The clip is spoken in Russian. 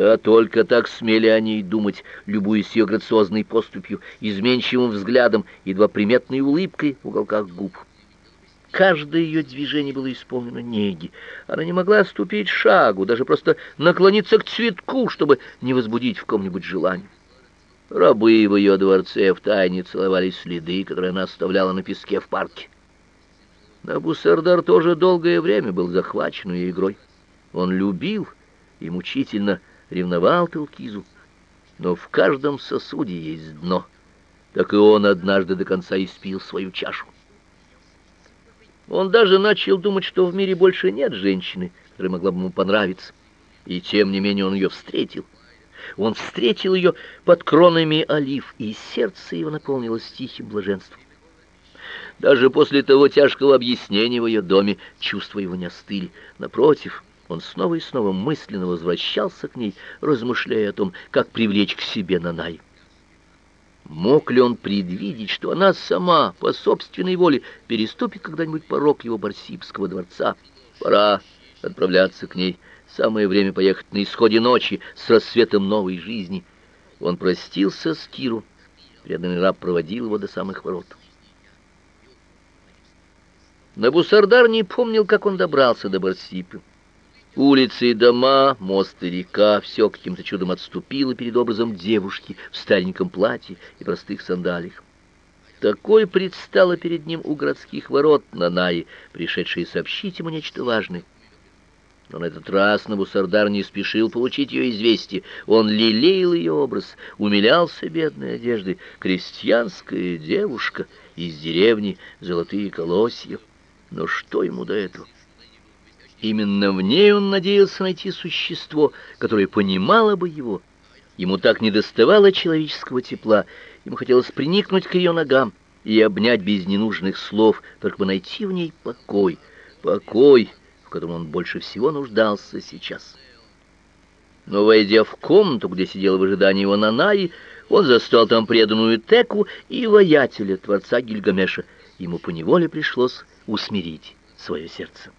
Да только так смели они и думать, любуясь ее грациозной поступью, изменчивым взглядом, едва приметной улыбкой в уголках губ. Каждое ее движение было исполнено неги. Она не могла ступить шагу, даже просто наклониться к цветку, чтобы не возбудить в ком-нибудь желание. Рабы в ее дворце втайне целовали следы, которые она оставляла на песке в парке. Набусардар тоже долгое время был захвачен ее игрой. Он любил и мучительно ревновал Телкизу, но в каждом сосуде есть дно. Так и он однажды до конца испил свою чашу. Он даже начал думать, что в мире больше нет женщины, которая могла бы ему понравиться. И тем не менее он ее встретил. Он встретил ее под кронами олив, и сердце его наполнилось тихим блаженством. Даже после того тяжкого объяснения в ее доме чувства его не остыли. Напротив, он снова и снова мысленно возвращался к ней, размышляя о том, как привлечь к себе Нанай. Мог ли он предвидеть, что она сама, по собственной воле, переступит когда-нибудь порог его барсибского дворца? Пора отправляться к ней. Самое время поехать на исходе ночи с рассветом новой жизни. Он простился с Киру. Преданный раб проводил его до самых ворот. Набусардар не помнил, как он добрался до Барсипы. Улицы и дома, мост и река — все каким-то чудом отступило перед образом девушки в стареньком платье и простых сандалиях. Такой предстало перед ним у городских ворот Нанаи, пришедшие сообщить ему нечто важное. Но на этот раз Набусардар не спешил получить ее известие. Он лелеял ее образ, умилялся бедной одеждой. Крестьянская девушка из деревни Золотые Колосья. Но что ему до этого? Именно в ней он надеялся найти существо, которое понимало бы его. Ему так недоставало человеческого тепла, ему хотелось приникнуть к ее ногам и обнять без ненужных слов, только бы найти в ней покой, покой, в котором он больше всего нуждался сейчас. Но, войдя в комнату, где сидел в ожидании его Нанаи, он застал там преданную Теку и воятеля, творца Гильгамеша. Ему поневоле пришлось усмирить свое сердце.